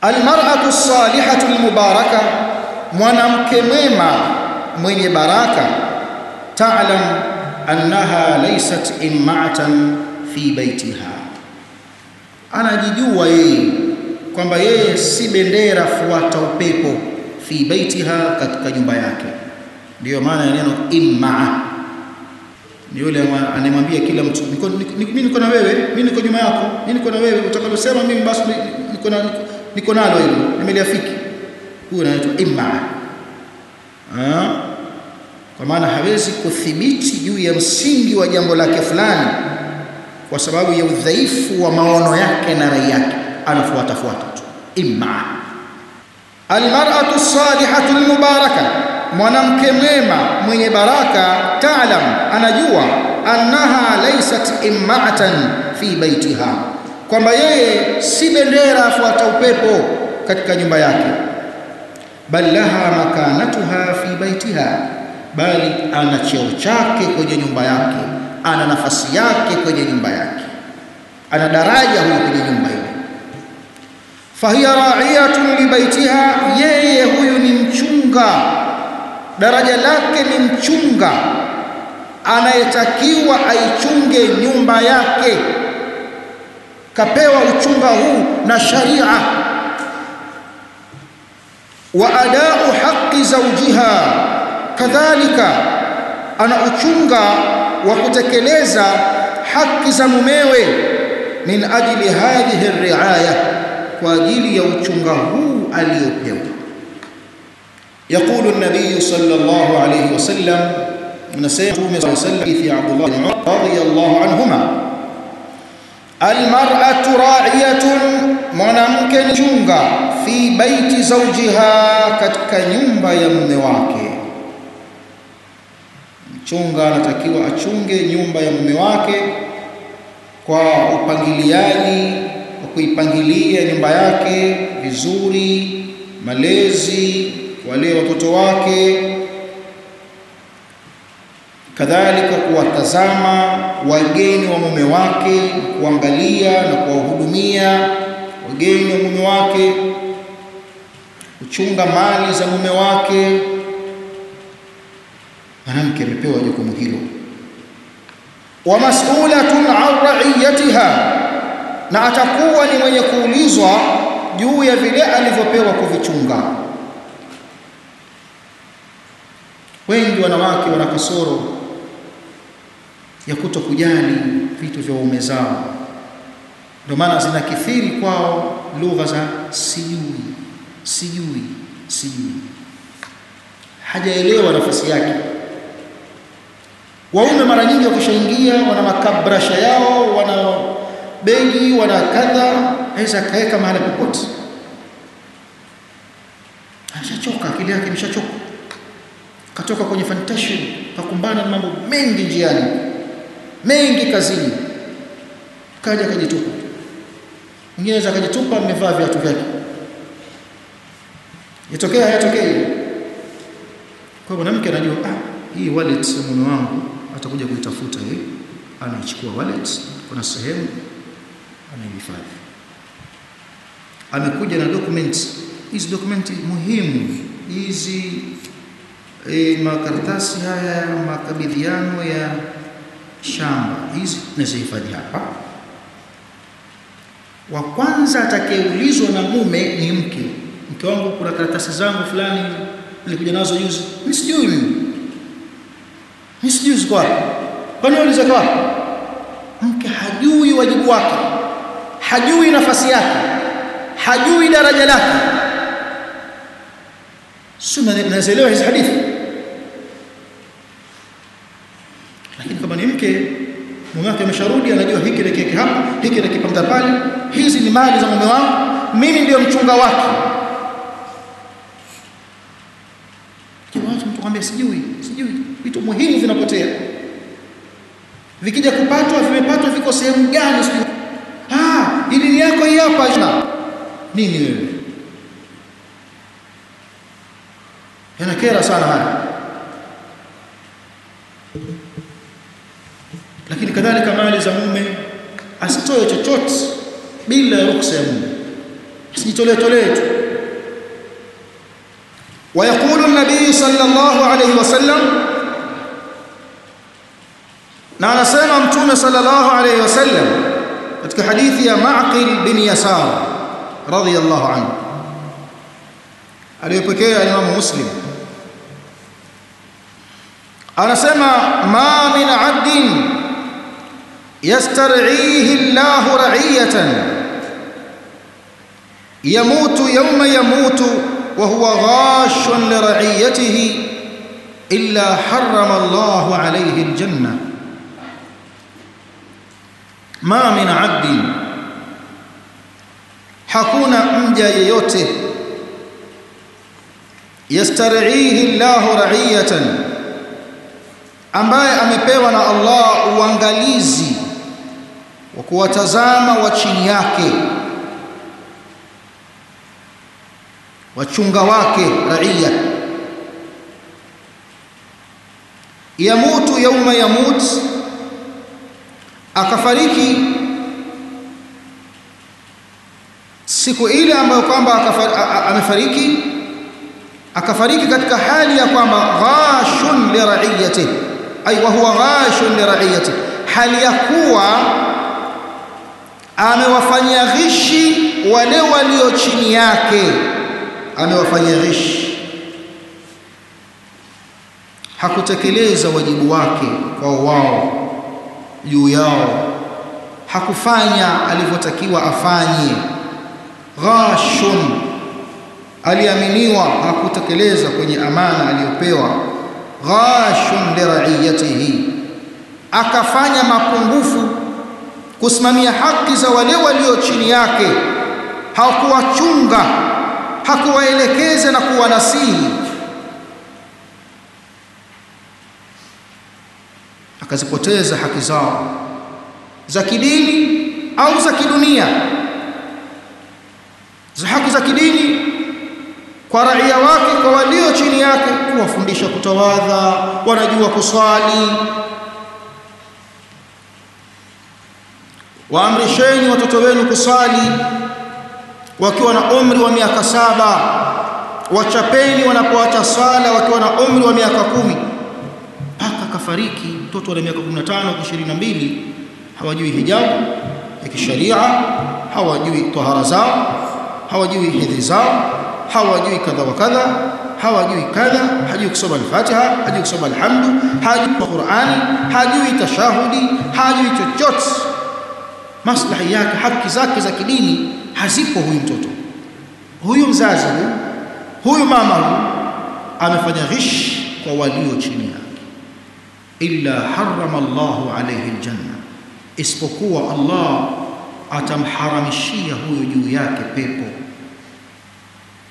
almar'atu salihatu almubaraka mwanamke mwema mwenye baraka. Ta'lam annaha laysat imma'atan fi baitiha anajijua yeye kwamba yeye si bendera fuata upepo fi baitiha katika nyumba yake. Ndiyo maana ya neno imma. Ni yule anayemwambia kila mtu mimi niko na wewe mimi niko nyuma yako mimi niko na wewe utakalosema mimi basi niko na niko nalo hilo nimeliafiki. Huyo anaitwa imma. Kwa maana hawezi kuthibiti juu ya msingi wa jambo lake fulani kwa sababu ya udhaifu wa maono yake na rai yake. Anafuata fuata tu. Imma. Almar'atu salihatu almubaraka. Mwanamke mwema mwenye baraka taalam anajua annaha laysat imma'atan fi baitiha kwamba yeye si bendera afuata upepo katika nyumba yake bali laha makanatuha fi baitiha bali ana cheo chake kwenye nyumba yake ana nafasi yake kwenye nyumba yake ana daraja huyo kwenye nyumba ile. Fahiya ra'iyatun li baitiha yeye huyu ni mchunga daraja lake ni mchunga anayetakiwa aichunge nyumba yake kapewa uchunga huu na sharia wa adau haqi zawjiha kadhalika ana uchunga wa kutekeleza haki za mumewe min ajli hadhihi riaya kwa ajili ya uchunga huu aliyopewa يقول النبي صلى الله عليه وسلم من سيدنا عبد الله بن عمر رضي الله عنهما almar'atu ra'iyatun, mwanamke ni chunga, fi baiti zawjiha, katika nyumba ya mume wake. Mchunga anatakiwa achunge nyumba ya mume wake kwa upangiliaji, kwa kuipangilia nyumba yake vizuri, malezi, wale watoto wake kadhalika kuwatazama wageni wa mume wake kuangalia na kuwahudumia wageni wa mume wake kuchunga mali za mume wake. Mwanamke amepewa jukumu hilo. Wa mas'ulatun an ra'iyatiha na atakuwa ni mwenye kuulizwa juu ya vile alivyopewa kuvichunga. Wengi wanawake wana kasoro ya kuto kujali vitu vya waume zao. Ndio maana zinakithiri kwao lugha za sijui sijui sijui. Hajaelewa nafasi yake. Waume mara nyingi wakishaingia wana makabrasha yao wana begi wana kadha aweza akaweka mahali popote. Ashachoka akili yake imeshachoka. Katoka kwenye fantasy kakumbana na mambo mengi njiani mengi kazini. Kaja akajitupa. Mwingine akajitupa amevaa viatu vyake. Yatokea hayatokei. Kwa mwanamke anajua ah hii wallet ya mume wangu atakuja kuitafuta hii anaichukua wallet kuna sehemu anaihifadhi. Amekuja na documents hizi documents muhimu hizi e, makaratasi haya makabidhiano ya shamba. Hizi nazihifadhi hapa. Wa kwanza atakayeulizwa na mume ni mke. Mke wangu kuna karatasi zangu fulani nilikuja nazo juzi. Mimi sijui mimi. Mimi sijui ziko wapi. Kwani uliza kwa mke hajui wajibu wake. Hajui nafasi yake. Hajui daraja lake. Sio nazielewa hizi hadithi lakini kama ni mke mume wake amesharudi anajua hiki na kiki hapa hiki na kipanda pale hizi ni mali za mume wangu mimi ndio mchunga wake. Kama watu mtu kwambia sijui sijui vitu muhimu vinapotea. Vikija kupatwa vimepatwa viko sehemu gani sijui. Ah dini yako hii hapa nini wewe? Yanakera sana haya kadhalika mali za mume asitoe chochote bila ruksa ya ويقول النبي صلى الله عليه وسلم نعنى سيما أمتون صلى الله عليه وسلم. أتك حديث يا معقل بن يسار رضي الله عنه. عليه بكي يا إمام مسلم. أنا سيما ما من عبد yastar'ihi Allahu ra'iyatan yamutu yawma yamutu wa huwa ghashun li ra'iyatihi illa harrama Allahu alayhi al-jannah ma min abdin hakuna mja yeyote yastar'ihi Allahu ra'iyatan ambaye amepewa na Allah uangalizi wa kuwatazama wa chini yake wachunga wake raia. Yamutu yauma yamut akafariki siku ile ambayo kwamba amefariki akafariki katika hali ya kwamba ghashun li ra'iyati ay wa huwa ghashun li ra'iyati hali ya kuwa amewafanyia ghishi wale walio chini yake. Amewafanyia ghishi. Hakutekeleza wajibu wake kwa wao juu yao. Hakufanya alivyotakiwa afanye. Ghashun aliaminiwa hakutekeleza kwenye amana aliyopewa. Ghashun liraiyatihi akafanya mapungufu kusimamia haki za wale walio chini yake. Hakuwachunga hakuwaelekeza na kuwanasihi. Akazipoteza haki zao za kidini au za kidunia. Za haki za kidini kwa raia wake kwa walio chini yake kuwafundisha kutawadha wanajua kuswali waamrisheni watoto wenu kusali wakiwa na umri wa miaka saba. Wachapeni wanapoacha sala wakiwa na umri wa miaka kumi. Mpaka kafariki mtoto ana miaka 15 22 hawajui hijabu ya kisharia hawajui tahara zao hawajui hedhi zao hawajui kadha wa kadha hawajui kadha hajui kusoma al-Fatiha hajui kusoma alhamdu hajui Qur'ani hajui tashahudi hajui chochote maslahi yake haki zake za kidini hazipo huyu mtoto. Huyu mzazi huyu huyu mama huyu amefanya ghish kwa walio chini yake. Illa harrama Allahu alayhi aljanna isipokuwa Allah atamharamishia huyo juu yake pepo.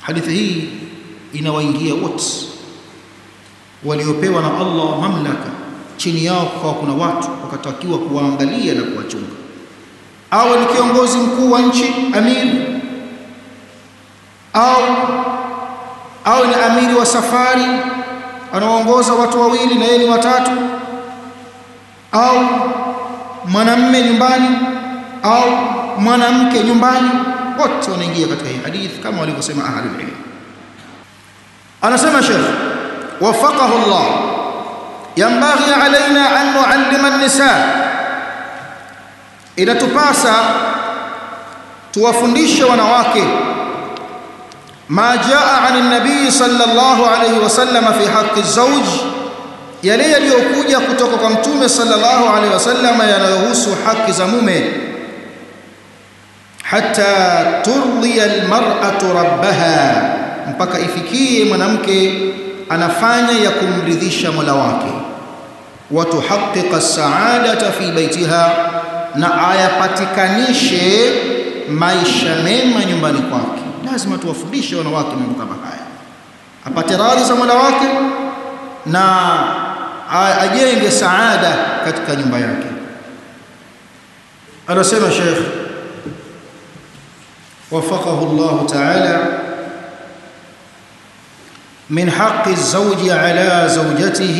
Hadithi hii inawaingia wote waliopewa na Allah mamlaka. Chini yao kwa kuna watu wakatakiwa kuwaangalia na kuwachunga awe ni kiongozi mkuu wa nchi amiri au awe ni amiri wa safari anaongoza watu wawili na yeye ni watatu. Au mwanamme nyumbani au mwanamke nyumbani wote wanaingia katika hii hadithi kama walivyosema ahlul ilm. Anasema Sheikh wafaqahu Allah yambaghi alaina an nuallima an-nisa inatupasa tuwafundishe wanawake ma jaa an nabii sallallahu alayhi wasallam fi haqqi zawj yale yaliyokuja kutoka kwa mtume sallallahu alayhi wasallam yanayohusu haki za mume. Hatta turdiya almar'atu rabbaha mpaka ifikie mwanamke anafanya ya kumridhisha Mola wake. Wa tuhaqqiqa as-sa'adata fi baitiha na ayapatikanishe maisha mema nyumbani kwake lazima tuwafundishe wanawake mambo kama haya apate radhi za Mola wake na ajenge saada katika nyumba yake anasema Sheikh وفقه الله تعالى من حق الزوج على زوجته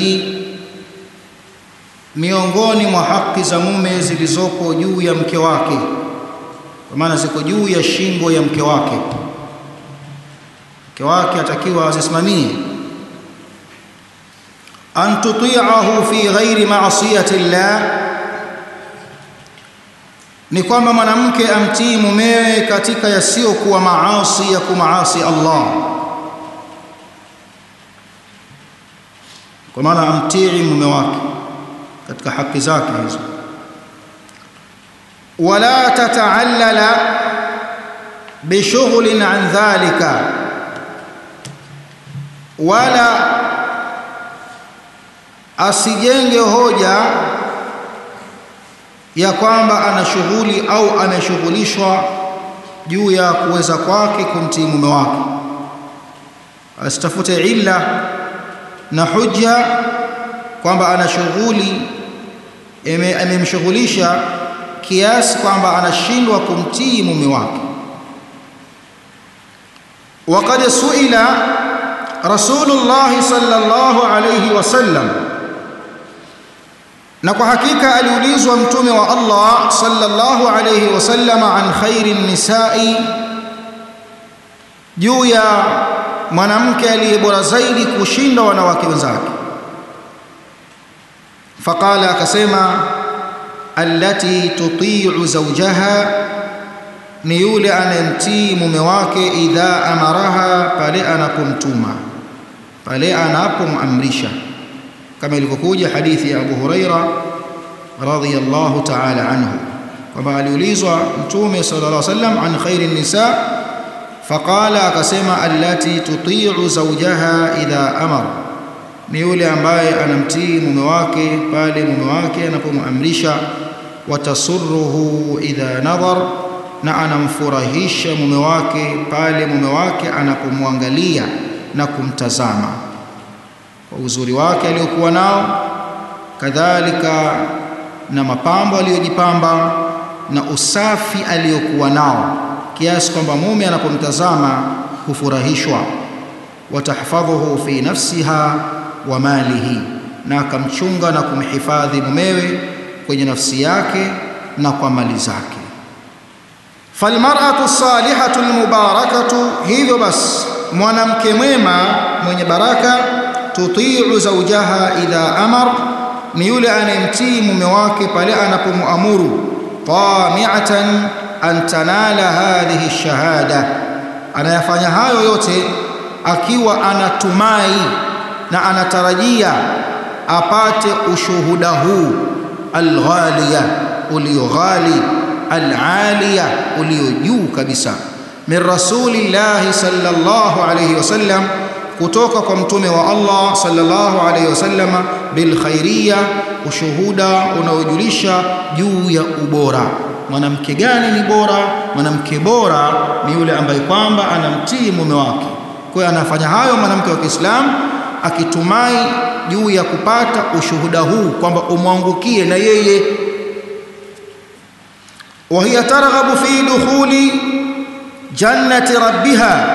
miongoni mwa haki za mume zilizoko juu ya mke wake. Kwa maana ziko juu ya shingo ya mke wake. Mke wake atakiwa azisimamie. An tuti'ahu fi ghairi ma'siyati llah. Ni kwamba mwanamke amtii mumewe katika yasiyokuwa maasi ya kumaasi Allah. Kwa maana amtii mume wake katika haki zake hizo. Wala tataallala bishughulin an dhalika wala asijenge hoja ya kwamba ana shughuli au ameshughulishwa juu ya kuweza kwake kumtii mume wake. Asitafute illa na hujja kwamba ana shughuli amemshughulisha kiasi kwamba anashindwa kumtii mume wake وقد سئل رسول الله صلى الله عليه وسلم na kwa hakika aliulizwa mtume wa Allah sallallahu alayhi wasallam an khairi nisai juu ya mwanamke aliye bora zaidi kushinda wanawake wenzake فقال كسيما التي تطيع زوجها نيول أن انتيم مواك إذا أمرها فلأنكم توما فلأنكم أمرشا كما يلقوكوج حديث أبو هريرة رضي الله تعالى عنه. وما يليز تومي صلى الله عليه وسلم عن خير النساء فقال كسيما التي تطيع زوجها إذا أمر. Ni yule ambaye anamtii mume wake pale mume wake anapomwamrisha watasurruhu idha nadhar na anamfurahisha mume wake pale mume wake anapomwangalia na kumtazama. Kwa uzuri wake aliyokuwa nao kadhalika na mapambo aliyojipamba na usafi aliyokuwa nao kiasi kwamba mume anapomtazama hufurahishwa. Watahfadhuhu fi nafsiha wa malihi na akamchunga na kumhifadhi mumewe kwenye nafsi yake na kwa mali zake. Falmar'atu salihatu almubarakatu hivyo basi mwanamke mwema mwenye baraka tuti'u zawjaha idha amar ni yule anayemtii mume wake pale anapomuamuru tami'atan an tanala hadhihi shahada. Anayafanya hayo yote akiwa anatumai na anatarajia apate ushuhuda huu alghaliya ulioghali alaliya ulio juu kabisa. Min rasulillahi sallallahu alayhi wasallam kutoka kwa mtume wa Allah sallallahu alayhi wasallam bil khairiyya ushuhuda unaojulisha juu ya ubora. Mwanamke gani ni bora? Mwanamke bora ni yule ambaye kwamba anamtii mume wake. Kwa hiyo anafanya hayo mwanamke wa Kiislamu akitumai juu ya kupata ushuhuda huu kwamba umwangukie na yeye. Wa hiya targhabu fi dukhuli jannati rabbiha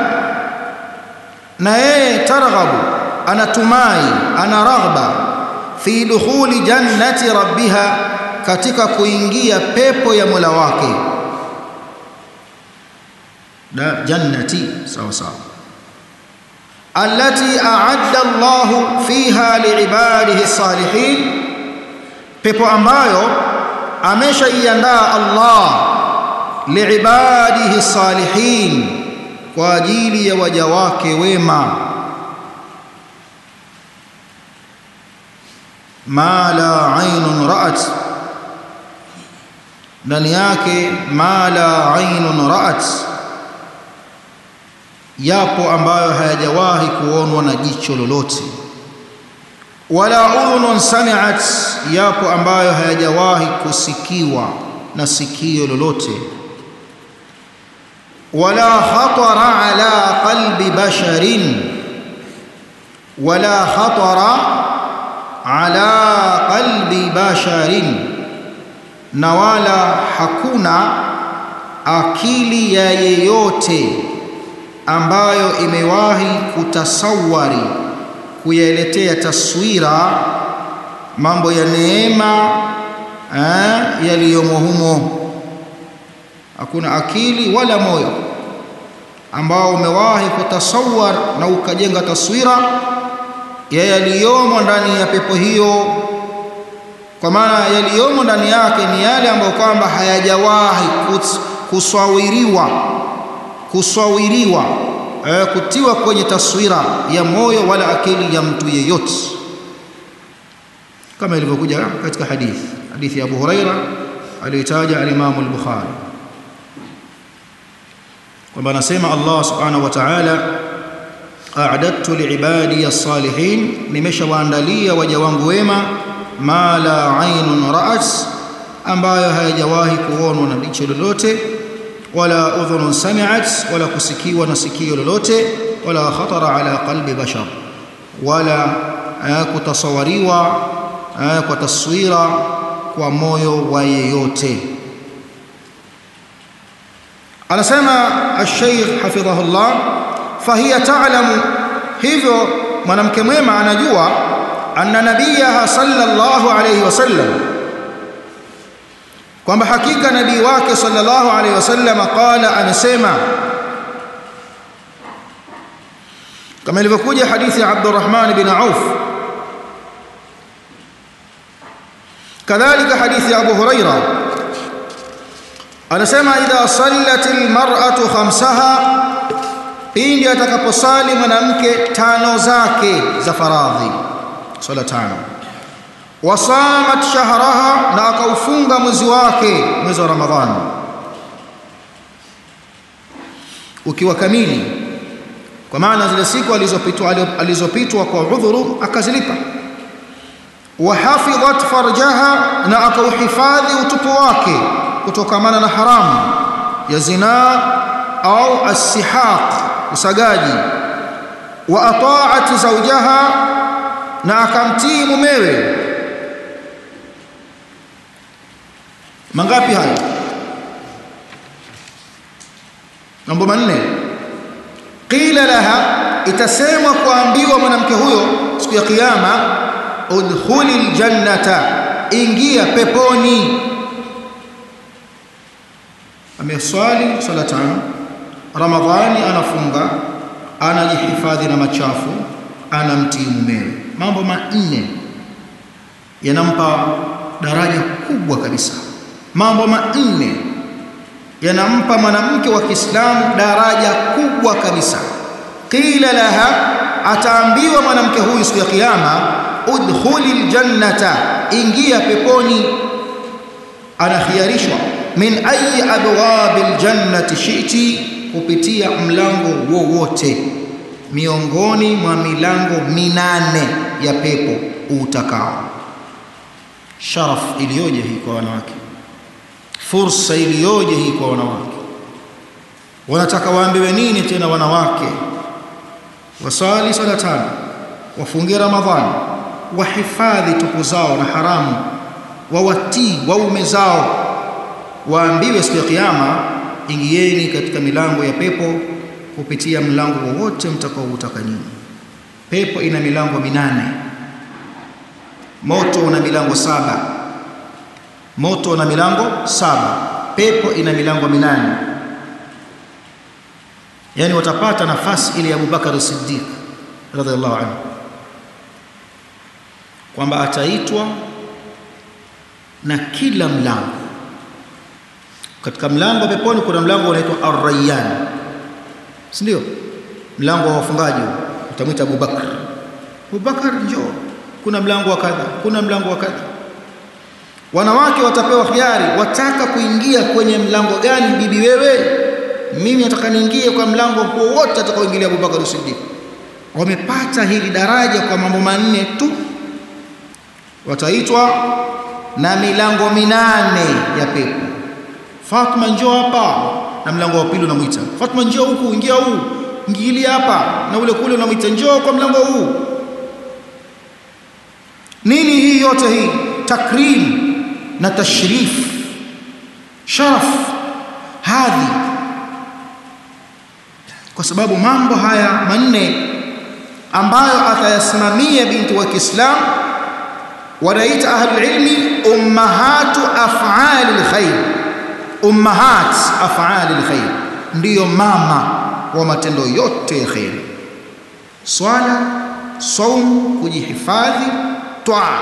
na yeye targhabu anatumai ana raghba fi dukhuli jannati rabbiha katika kuingia pepo ya Mola wake. Da jannati sawa sawa allati a'adda Allahu fiha liibadihi salihin pepo ambayo ameshaiandaa Allah liibadihi salihin kwa ajili ya waja wake wema. Ma la aynun ra'at. Ndani yake ma la aynun ra'at yapo ambayo hayajawahi kuonwa na jicho lolote. Wala udhunun sami'at yapo ambayo hayajawahi kusikiwa na sikio lolote. Wala khatara ala qalbi basharin wala khatara ala qalbi basharin na wala hakuna akili ya yeyote ambayo imewahi kutasawari kuyaletea taswira mambo ya neema eh, yaliyomo humo. Hakuna akili wala moyo ambao umewahi kutasawar na ukajenga taswira ya yaliyomo ndani ya pepo hiyo. Kwa maana yaliyomo ndani yake ni yale ambayo kwamba hayajawahi kusawiriwa kusawiriwa eh, kutiwa kwenye taswira ya moyo wala akili ya mtu yeyote. Kama ilivyokuja katika hadithi hadithi ya Abu Huraira aliyotaja al-Imam al-Bukhari kwamba anasema Allah subhanahu wa ta'ala a'adattu li'ibadi as-salihin nimeshawaandalia waja wangu wema ma la aynun ra'at ambayo hayajawahi kuonwa na jicho lolote ولا أذن سمعت ولا كسكي ونسكي لولوتي ولا خطر على قلب بشر ولا آه، آكو تصوريوا آكو آه، تصويرا ومويو ويوتي على سما الشيخ حفظه الله فهي تعلم هذو من أمكمي معنى جوا أن نبيها صلى الله عليه وسلم kwamba hakika nabii wake sallallahu alayhi wasallam qala amesema kama ilivyokuja hadithi ya Abdurrahman bin Auf kadhalika hadithi ya Abu Huraira anasema idha sallatil mar'atu khamsaha pindi atakaposali mwanamke tano zake za faradhi swala tano wasamat shahraha na akaufunga mwezi wake mwezi wa ramadhani. Ukiwa kamili kwa maana zile siku alizopitwa alizopitwa kwa udhuru akazilipa. Wahafidhat farjaha na akauhifadhi utupu wake kutokamana na haramu ya zinaa au assihaq usagaji. Wa ata'at zawjaha na akamtii mumewe mangapi hayo? Mambo manne. Qila laha itasemwa kuambiwa mwanamke huyo siku ya kiyama udkhuli aljannata ingia peponi. Ameswali swala tano ramadhani anafunga anajihifadhi na machafu anamtii mumewe. Mambo manne yanampa daraja kubwa kabisa mambo manne yanampa mwanamke wa Kiislamu daraja kubwa kabisa. Qila laha ataambiwa mwanamke huyu siku ya kiyama udkhuli aljannata ingia peponi. Anakhiarishwa min ayi abwabil jannati shi'ti kupitia mlango wowote. Miongoni mwa milango minane ya pepo utakao. Sharaf iliyoje hii kwa wanawake fursa iliyoje hii kwa wanawake. Wanataka waambiwe nini tena wanawake? Wasali sala tano wafunge ramadhani wahifadhi tupu zao na haramu wawatii waume zao. Waambiwe siku ya kiyama ingieni katika milango ya pepo kupitia mlango wowote mtakaoutaka nyinyi. Pepo ina milango minane moto una milango saba moto una milango saba. Pepo ina milango minane. Yani watapata nafasi ile ya Abubakar Siddiq radhiallahu anhu. Kwamba ataitwa na kila mlango. Katika mlango peponi kuna mlango unaitwa Ar-Rayyan. Si ndio? Mlango wa wafungaji utamwita Abubakar. Abubakar njoo. Kuna mlango wa kadha kuna mlango wa kadha wanawake watapewa khiari wataka kuingia kwenye mlango gani bibi wewe? Mimi nataka niingie kwa mlango huo wote atakaoingilia Abubakar Siddiq. Wamepata hili daraja kwa mambo manne tu. Wataitwa na milango minane ya pepo. Fatma njoo hapa. Na mlango wa pili unamuita Fatma njoo huku ingia huu. Ingilia hapa. Na ule kule unamuita njoo kwa mlango huu. Nini hii yote hii? Takrim na tashrif sharaf hadhi. Kwa sababu mambo haya manne ambayo atayasimamia binti wa Kiislamu wanaita ahlul ilmi ummahatu af'ali alkhair ummahat af'ali alkhair ndiyo mama wa matendo yote ya kheri. Swala, saum, kujihifadhi, twaa